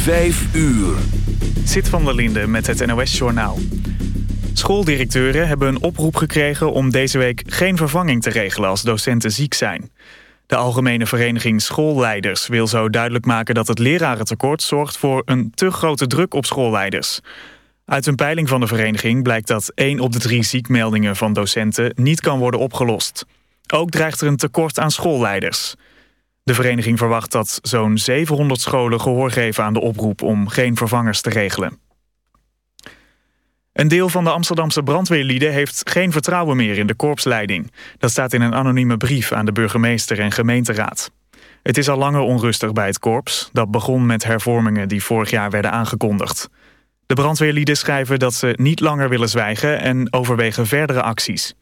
5 uur. Zit van der Linde met het NOS-journaal. Schooldirecteuren hebben een oproep gekregen om deze week geen vervanging te regelen als docenten ziek zijn. De Algemene Vereniging Schoolleiders wil zo duidelijk maken dat het lerarentekort zorgt voor een te grote druk op schoolleiders. Uit een peiling van de vereniging blijkt dat 1 op de 3 ziekmeldingen van docenten niet kan worden opgelost. Ook dreigt er een tekort aan schoolleiders. De vereniging verwacht dat zo'n 700 scholen gehoor geven aan de oproep om geen vervangers te regelen. Een deel van de Amsterdamse brandweerlieden heeft geen vertrouwen meer in de korpsleiding. Dat staat in een anonieme brief aan de burgemeester en gemeenteraad. Het is al langer onrustig bij het korps. Dat begon met hervormingen die vorig jaar werden aangekondigd. De brandweerlieden schrijven dat ze niet langer willen zwijgen en overwegen verdere acties.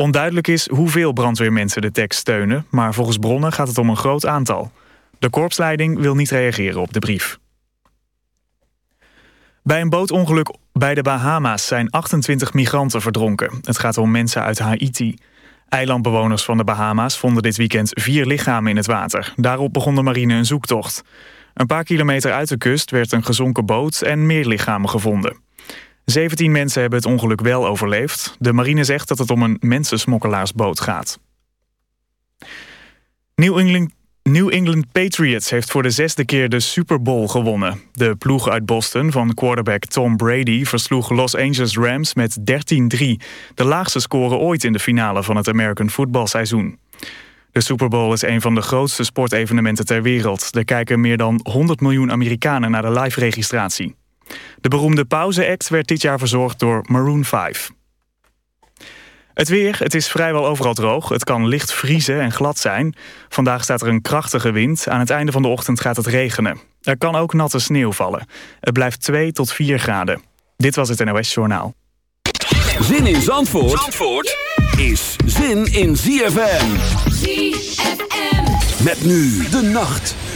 Onduidelijk is hoeveel brandweermensen de tekst steunen... maar volgens bronnen gaat het om een groot aantal. De korpsleiding wil niet reageren op de brief. Bij een bootongeluk bij de Bahama's zijn 28 migranten verdronken. Het gaat om mensen uit Haiti. Eilandbewoners van de Bahama's vonden dit weekend vier lichamen in het water. Daarop begon de marine een zoektocht. Een paar kilometer uit de kust werd een gezonken boot en meer lichamen gevonden. 17 mensen hebben het ongeluk wel overleefd. De marine zegt dat het om een mensensmokkelaarsboot gaat. New England, New England Patriots heeft voor de zesde keer de Super Bowl gewonnen. De ploeg uit Boston van quarterback Tom Brady versloeg Los Angeles Rams met 13-3. De laagste score ooit in de finale van het American voetbalseizoen. De Super Bowl is een van de grootste sportevenementen ter wereld. Er kijken meer dan 100 miljoen Amerikanen naar de live-registratie. De beroemde pauze-act werd dit jaar verzorgd door Maroon 5. Het weer, het is vrijwel overal droog. Het kan licht vriezen en glad zijn. Vandaag staat er een krachtige wind. Aan het einde van de ochtend gaat het regenen. Er kan ook natte sneeuw vallen. Het blijft 2 tot 4 graden. Dit was het NOS Journaal. Zin in Zandvoort, Zandvoort is zin in ZFM. ZFM. Met nu de nacht.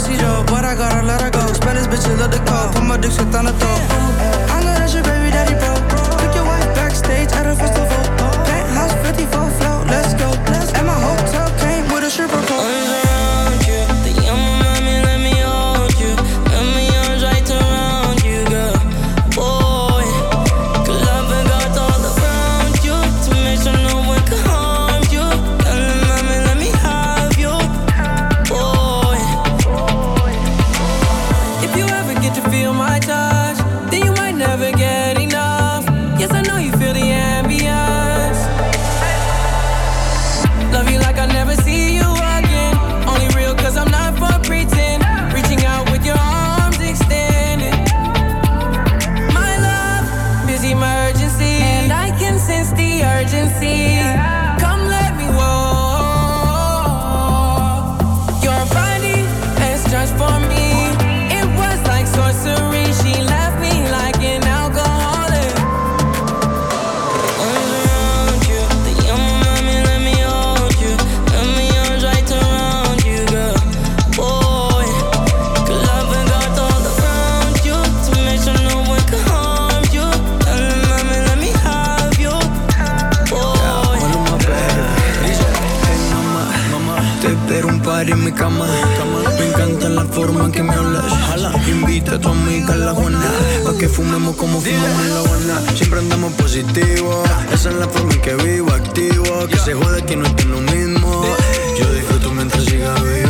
is zero, but I gotta let her go. Spend this bitch, love the code. Put my dick shit on the throat. I know that's your baby daddy, bro. Took your wife backstage at a festival. Penthouse 54 flat. forma que me hablas. Invita a tu amiga a la buena. Pa' que fumemos como fumamos en la buena. Siempre andamos positivo. Esa es la forma en que vivo, activo. Que se jode que no estoy lo mismo. Yo disfruto mientras siga vivo.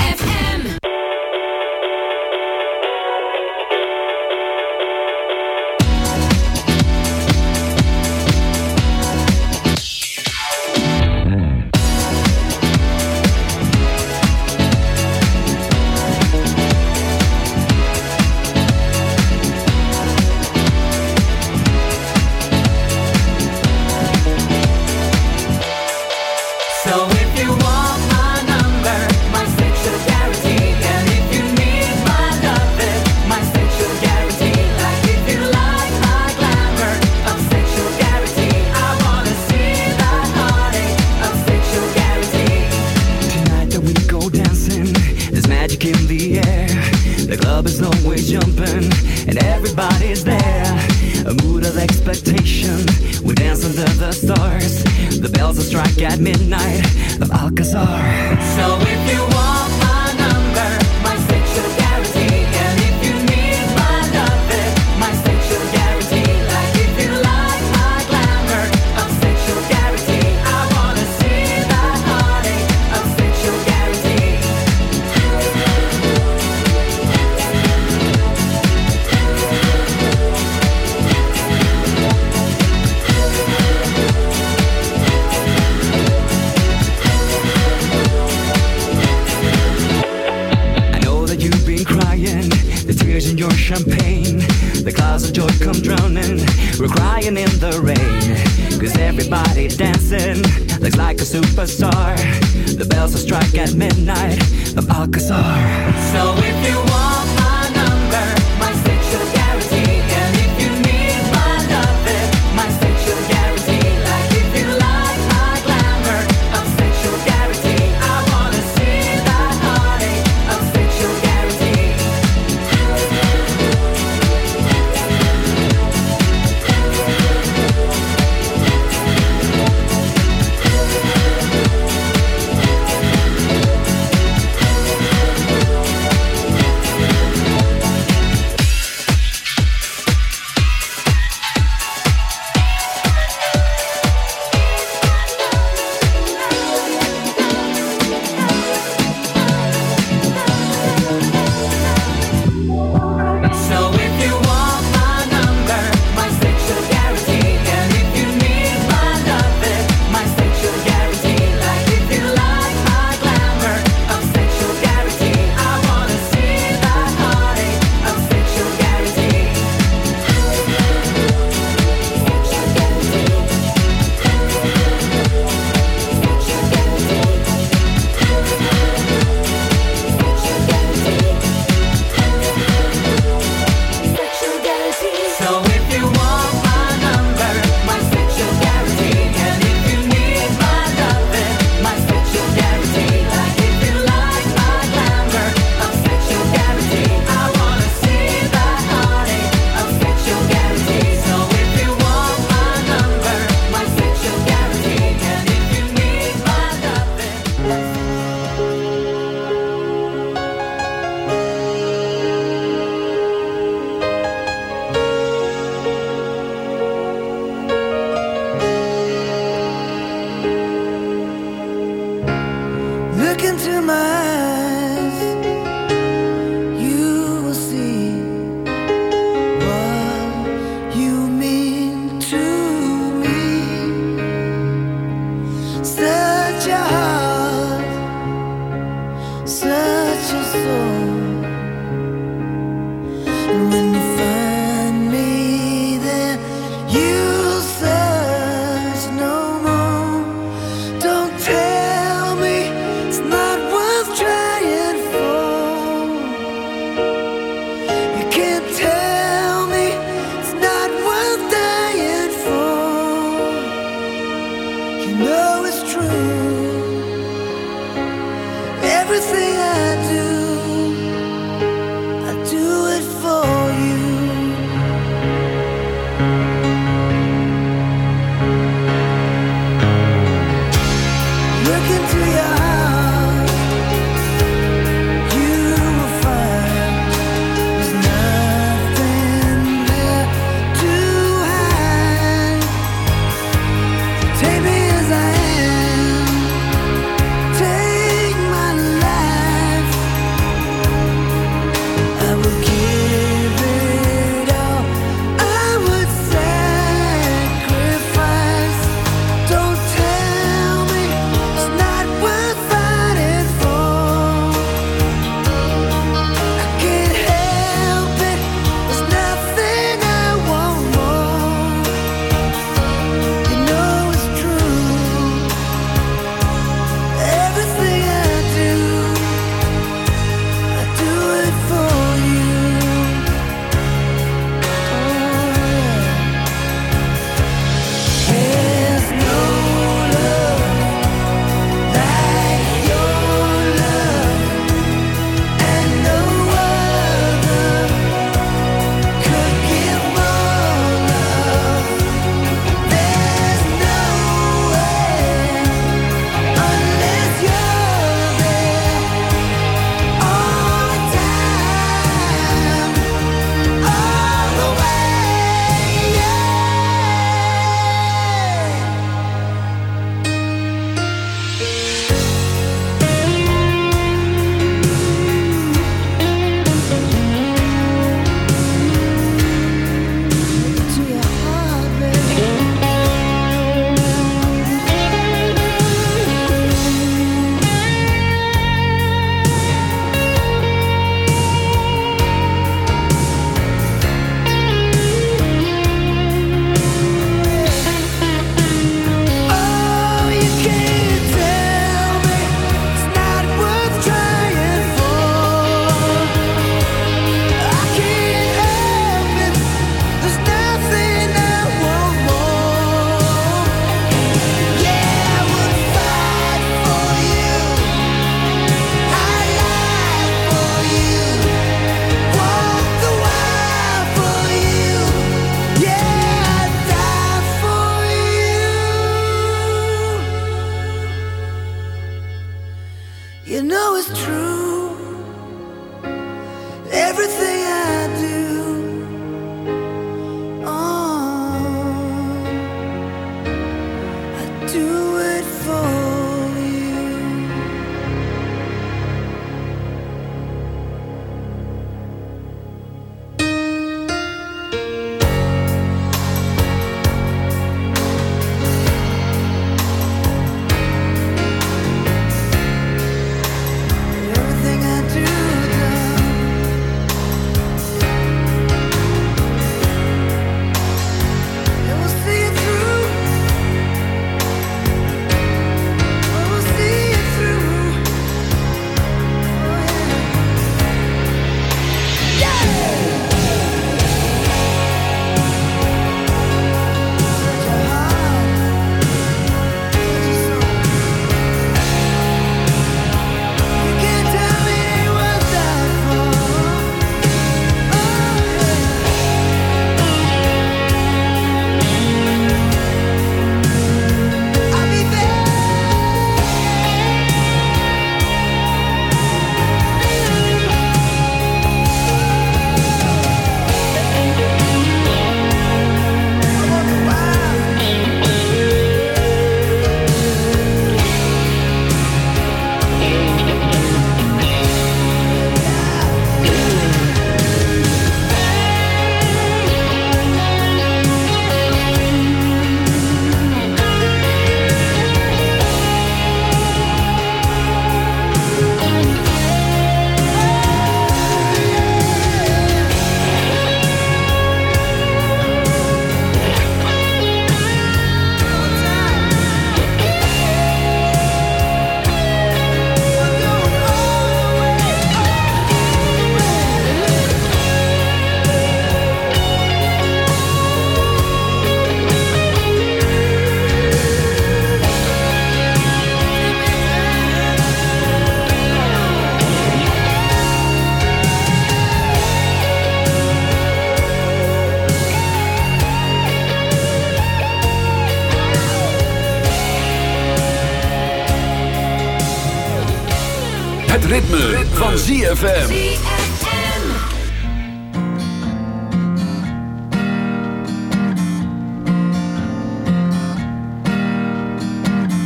Het ritme, van ZFM.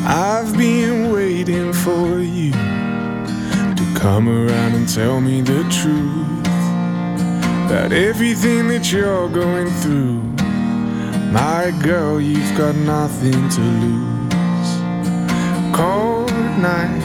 I've been waiting for you to come around and tell me the truth about everything that you're going through. My girl, you've got nothing to lose. Cold nights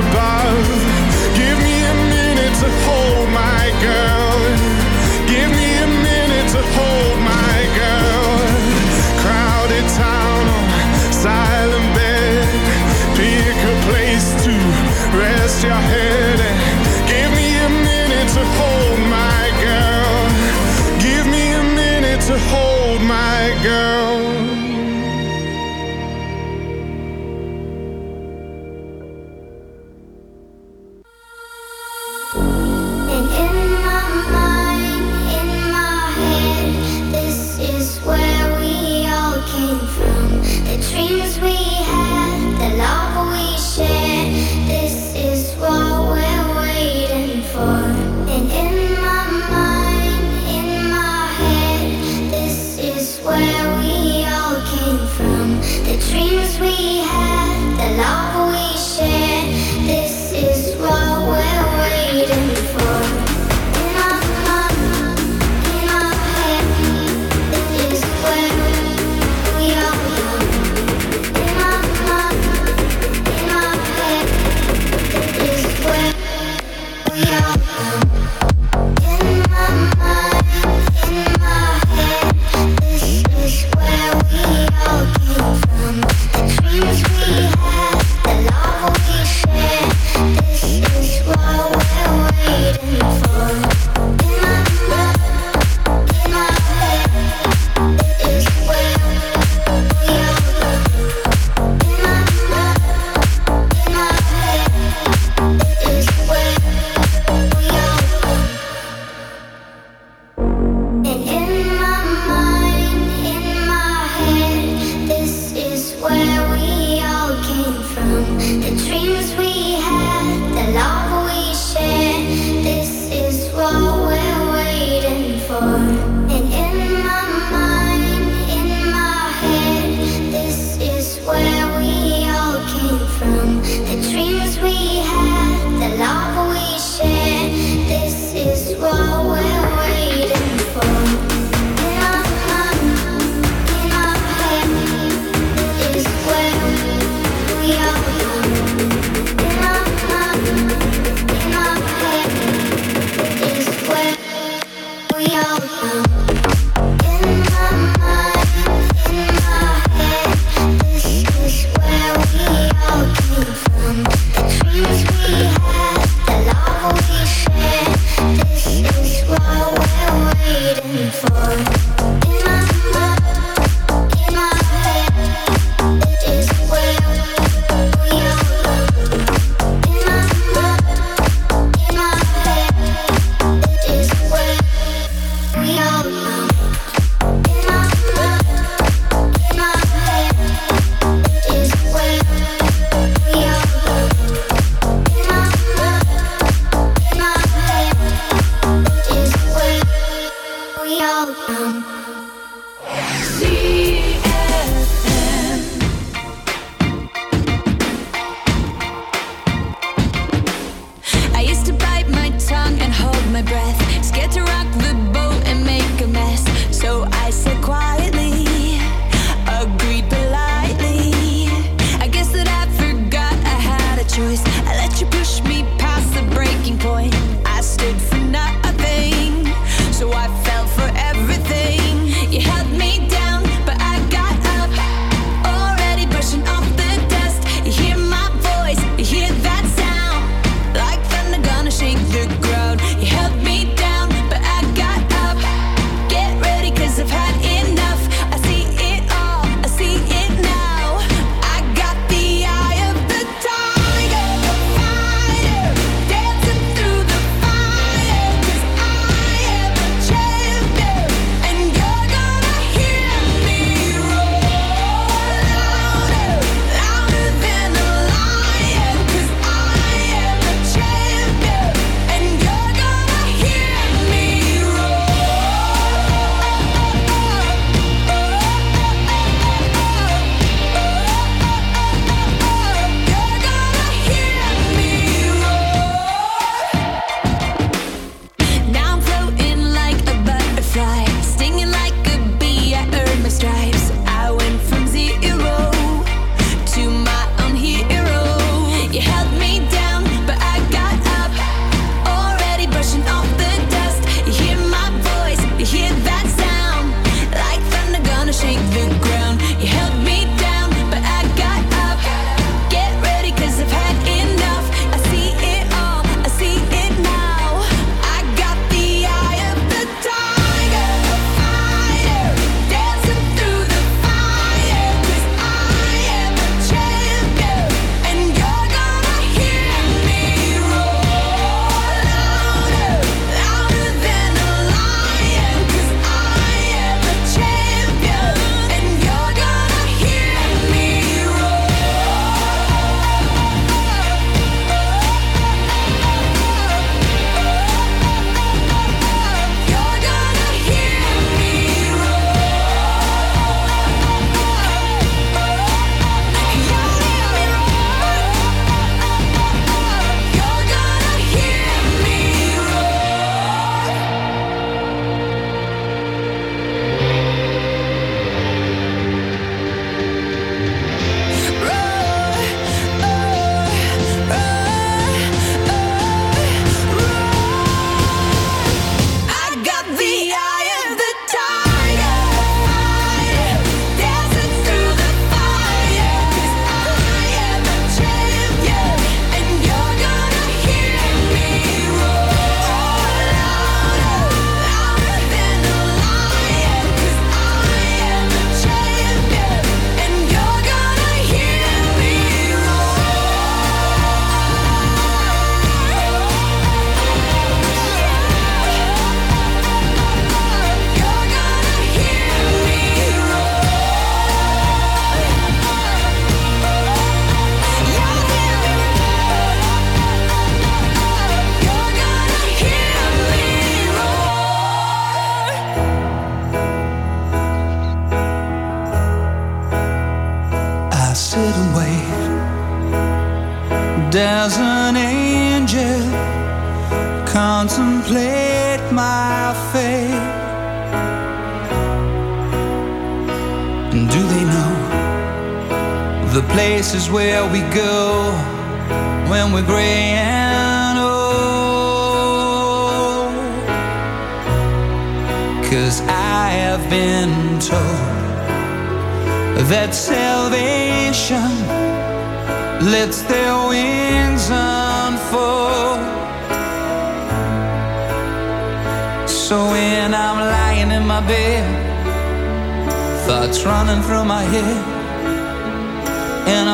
Give me a minute to hold my girl. Give me a minute to hold my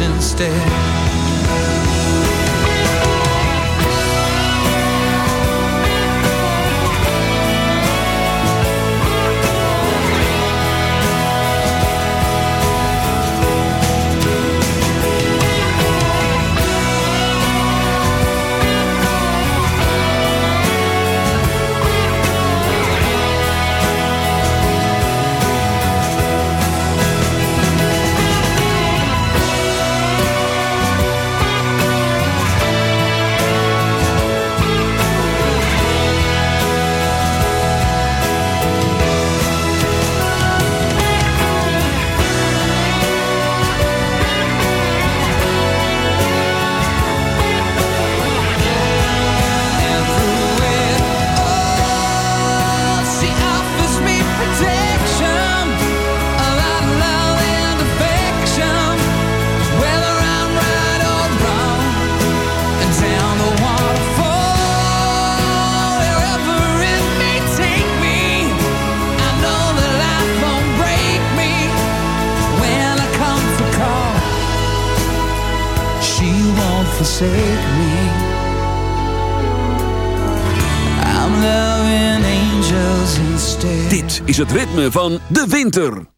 instead. van de winter.